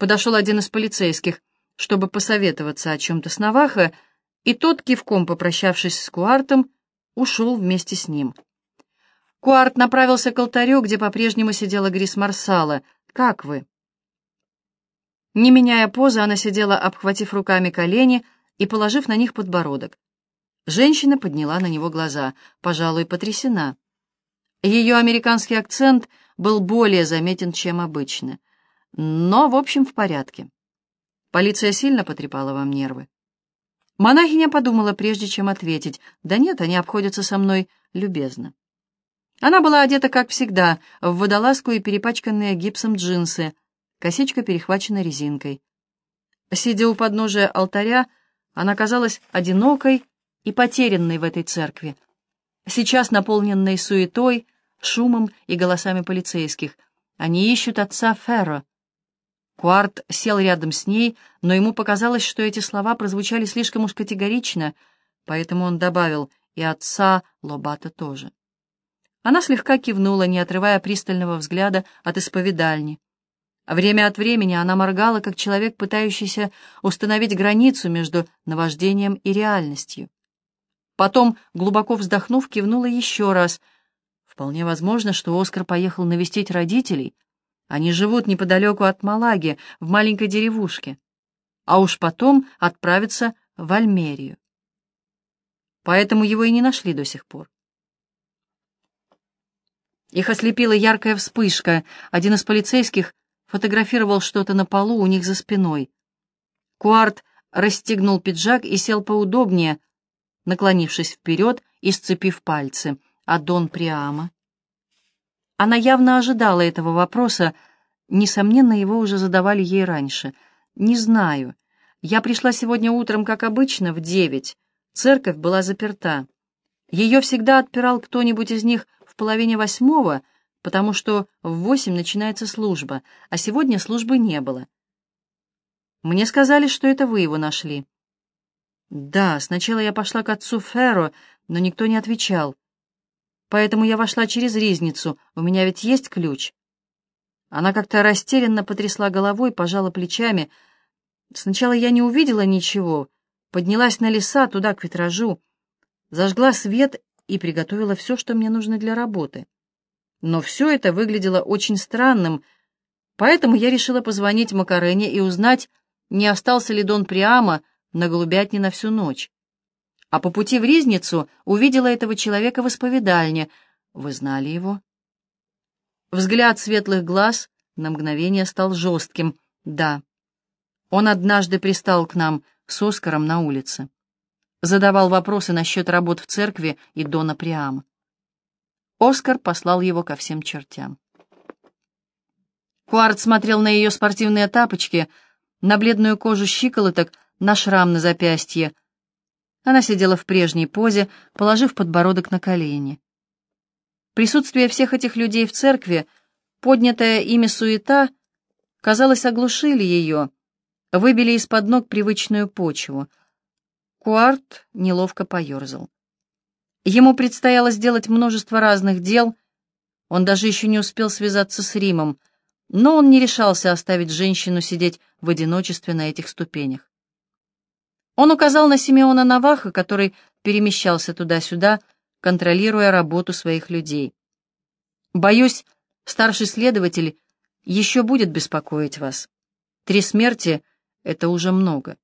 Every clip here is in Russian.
Подошел один из полицейских, чтобы посоветоваться о чем-то с Наваха, и тот, кивком попрощавшись с Куартом, ушел вместе с ним. Куарт направился к алтарю, где по-прежнему сидела Грис Марсала. «Как вы?» Не меняя позы, она сидела, обхватив руками колени и положив на них подбородок. Женщина подняла на него глаза, пожалуй, потрясена. Ее американский акцент был более заметен, чем обычно, но, в общем, в порядке. Полиция сильно потрепала вам нервы. Монахиня подумала, прежде чем ответить. Да нет, они обходятся со мной любезно. Она была одета, как всегда, в водолазку и перепачканные гипсом джинсы, косичка перехвачена резинкой. Сидя у подножия алтаря, она казалась одинокой и потерянной в этой церкви, сейчас наполненной суетой, шумом и голосами полицейских. Они ищут отца Ферро. Куарт сел рядом с ней, но ему показалось, что эти слова прозвучали слишком уж категорично, поэтому он добавил «и отца Лобата тоже». Она слегка кивнула, не отрывая пристального взгляда от исповедальни. Время от времени она моргала, как человек, пытающийся установить границу между наваждением и реальностью. Потом, глубоко вздохнув, кивнула еще раз. Вполне возможно, что Оскар поехал навестить родителей. Они живут неподалеку от Малаги, в маленькой деревушке. А уж потом отправиться в Альмерию. Поэтому его и не нашли до сих пор. Их ослепила яркая вспышка. Один из полицейских фотографировал что-то на полу у них за спиной. Куарт расстегнул пиджак и сел поудобнее, наклонившись вперед и сцепив пальцы. А Дон Приама? Она явно ожидала этого вопроса. Несомненно, его уже задавали ей раньше. «Не знаю. Я пришла сегодня утром, как обычно, в девять. Церковь была заперта. Ее всегда отпирал кто-нибудь из них в половине восьмого, потому что в восемь начинается служба, а сегодня службы не было. Мне сказали, что это вы его нашли. Да, сначала я пошла к отцу Ферро, но никто не отвечал. Поэтому я вошла через ризницу, у меня ведь есть ключ. Она как-то растерянно потрясла головой, пожала плечами. Сначала я не увидела ничего, поднялась на леса туда, к витражу, зажгла свет и приготовила все, что мне нужно для работы. Но все это выглядело очень странным, поэтому я решила позвонить Макарене и узнать, не остался ли Дон Приама на голубятне на всю ночь. А по пути в Ризницу увидела этого человека в исповедальне. Вы знали его? Взгляд светлых глаз на мгновение стал жестким. Да. Он однажды пристал к нам с Оскаром на улице. Задавал вопросы насчет работ в церкви и Дона Приама. Оскар послал его ко всем чертям. Куарт смотрел на ее спортивные тапочки, на бледную кожу щиколоток, на шрам на запястье. Она сидела в прежней позе, положив подбородок на колени. Присутствие всех этих людей в церкви, поднятая ими суета, казалось, оглушили ее, выбили из-под ног привычную почву. Куарт неловко поерзал. Ему предстояло сделать множество разных дел, он даже еще не успел связаться с Римом, но он не решался оставить женщину сидеть в одиночестве на этих ступенях. Он указал на Симеона Наваха, который перемещался туда-сюда, контролируя работу своих людей. «Боюсь, старший следователь еще будет беспокоить вас. Три смерти — это уже много.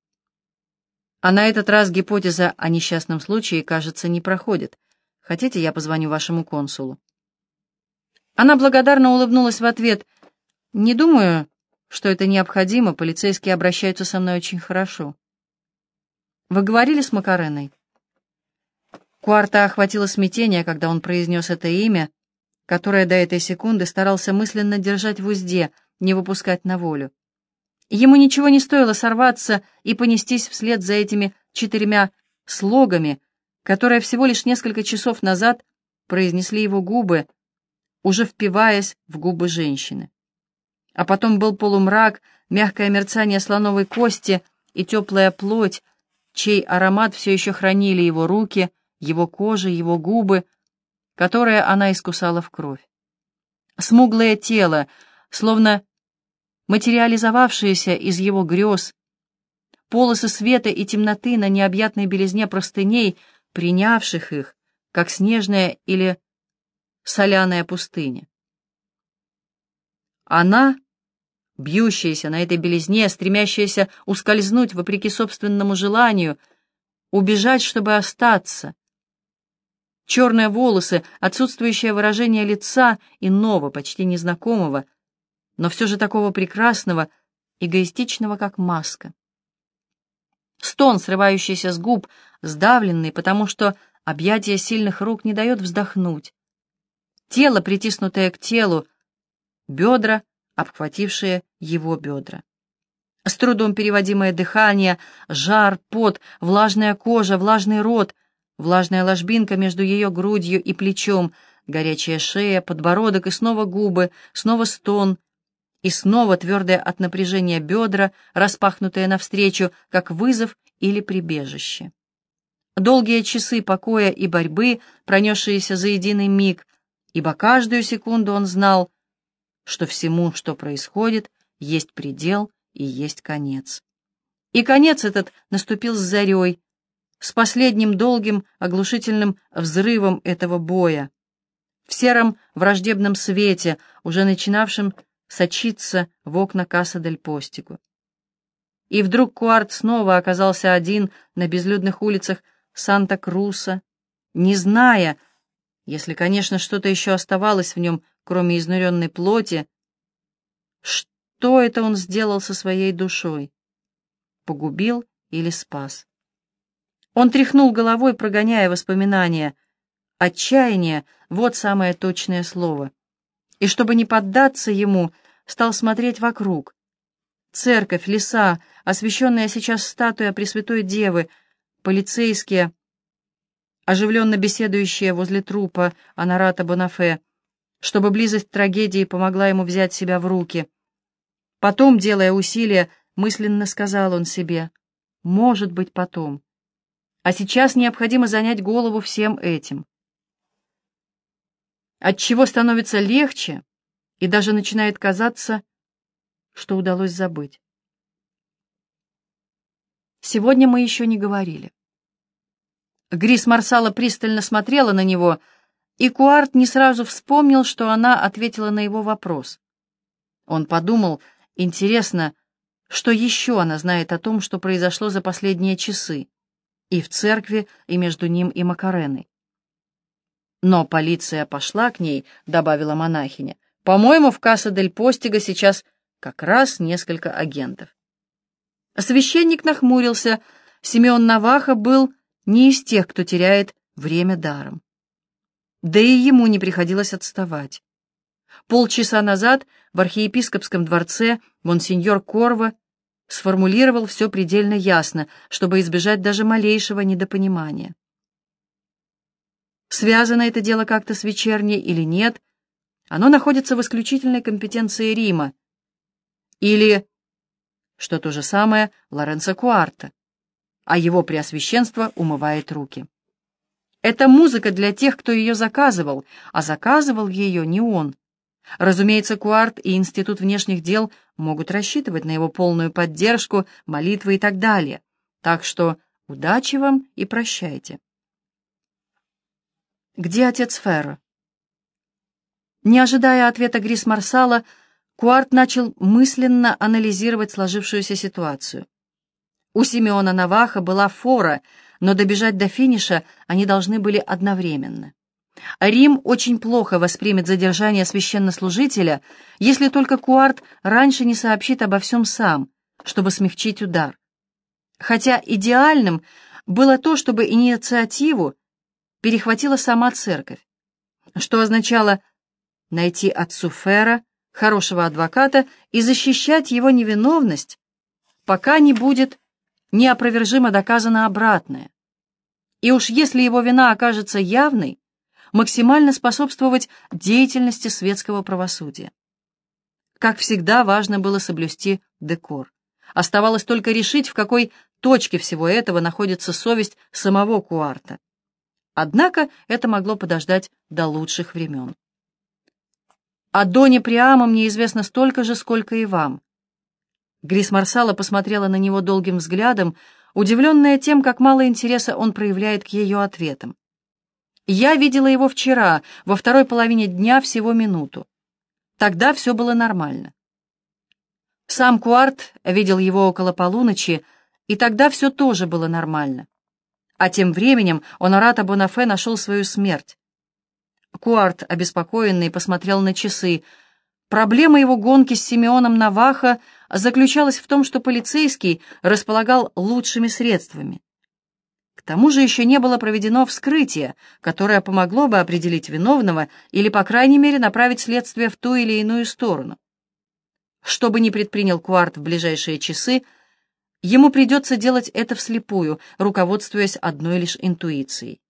А на этот раз гипотеза о несчастном случае, кажется, не проходит. Хотите, я позвоню вашему консулу?» Она благодарно улыбнулась в ответ. «Не думаю, что это необходимо, полицейские обращаются со мной очень хорошо». Вы говорили с Макареной?» Куарта охватило смятение, когда он произнес это имя, которое до этой секунды старался мысленно держать в узде, не выпускать на волю. Ему ничего не стоило сорваться и понестись вслед за этими четырьмя слогами, которые всего лишь несколько часов назад произнесли его губы, уже впиваясь в губы женщины. А потом был полумрак, мягкое мерцание слоновой кости и теплая плоть, чей аромат все еще хранили его руки, его кожа, его губы, которые она искусала в кровь. Смуглое тело, словно материализовавшиеся из его грез, полосы света и темноты на необъятной белизне простыней, принявших их, как снежная или соляная пустыня. Она, бьющаяся на этой белизне, стремящаяся ускользнуть вопреки собственному желанию, убежать, чтобы остаться. Черные волосы, отсутствующее выражение лица, иного, почти незнакомого, но все же такого прекрасного, эгоистичного, как маска. Стон, срывающийся с губ, сдавленный, потому что объятие сильных рук не дает вздохнуть. Тело, притиснутое к телу, бедра, обхватившие его бедра. С трудом переводимое дыхание, жар, пот, влажная кожа, влажный рот, влажная ложбинка между ее грудью и плечом, горячая шея, подбородок и снова губы, снова стон, и снова твердое от напряжения бедра, распахнутые навстречу, как вызов или прибежище. Долгие часы покоя и борьбы, пронесшиеся за единый миг, ибо каждую секунду он знал, что всему, что происходит, есть предел и есть конец. И конец этот наступил с зарей, с последним долгим оглушительным взрывом этого боя, в сером враждебном свете, уже начинавшем сочиться в окна Касса дель Постику. И вдруг Куарт снова оказался один на безлюдных улицах Санта-Круса, не зная, если, конечно, что-то еще оставалось в нем, кроме изнуренной плоти, что это он сделал со своей душой? Погубил или спас? Он тряхнул головой, прогоняя воспоминания. Отчаяние — вот самое точное слово и, чтобы не поддаться ему, стал смотреть вокруг. Церковь, леса, освященная сейчас статуя Пресвятой Девы, полицейские, оживленно беседующие возле трупа Анарата Бонафе, чтобы близость трагедии помогла ему взять себя в руки. Потом, делая усилия, мысленно сказал он себе, «Может быть, потом. А сейчас необходимо занять голову всем этим» от чего становится легче и даже начинает казаться, что удалось забыть. Сегодня мы еще не говорили. Грис Марсала пристально смотрела на него, и Куарт не сразу вспомнил, что она ответила на его вопрос. Он подумал, интересно, что еще она знает о том, что произошло за последние часы, и в церкви, и между ним и Макареной. Но полиция пошла к ней, добавила монахиня. По-моему, в Касса-дель-Постиго сейчас как раз несколько агентов. Священник нахмурился. Симеон Наваха был не из тех, кто теряет время даром. Да и ему не приходилось отставать. Полчаса назад в архиепископском дворце монсеньор Корво сформулировал все предельно ясно, чтобы избежать даже малейшего недопонимания. Связано это дело как-то с вечерней или нет, оно находится в исключительной компетенции Рима. Или, что то же самое, Лоренцо Куарта, а его преосвященство умывает руки. Это музыка для тех, кто ее заказывал, а заказывал ее не он. Разумеется, Куарт и Институт внешних дел могут рассчитывать на его полную поддержку, молитвы и так далее. Так что удачи вам и прощайте. «Где отец Ферро?» Не ожидая ответа Грис Марсала, Куарт начал мысленно анализировать сложившуюся ситуацию. У Симеона Наваха была фора, но добежать до финиша они должны были одновременно. Рим очень плохо воспримет задержание священнослужителя, если только Куарт раньше не сообщит обо всем сам, чтобы смягчить удар. Хотя идеальным было то, чтобы инициативу перехватила сама церковь, что означало найти отцу Фера, хорошего адвоката, и защищать его невиновность, пока не будет неопровержимо доказано обратное. И уж если его вина окажется явной, максимально способствовать деятельности светского правосудия. Как всегда, важно было соблюсти декор. Оставалось только решить, в какой точке всего этого находится совесть самого Куарта. Однако это могло подождать до лучших времен. О Доне Приама мне известно столько же, сколько и вам. Грис Марсала посмотрела на него долгим взглядом, удивленная тем, как мало интереса он проявляет к ее ответам. «Я видела его вчера, во второй половине дня всего минуту. Тогда все было нормально. Сам Куарт видел его около полуночи, и тогда все тоже было нормально. А тем временем Онората Бонафе нашел свою смерть. Куарт, обеспокоенный, посмотрел на часы. Проблема его гонки с Симеоном Наваха заключалась в том, что полицейский располагал лучшими средствами. К тому же еще не было проведено вскрытие, которое помогло бы определить виновного или, по крайней мере, направить следствие в ту или иную сторону. Что бы ни предпринял Куарт в ближайшие часы, ему придется делать это вслепую, руководствуясь одной лишь интуицией.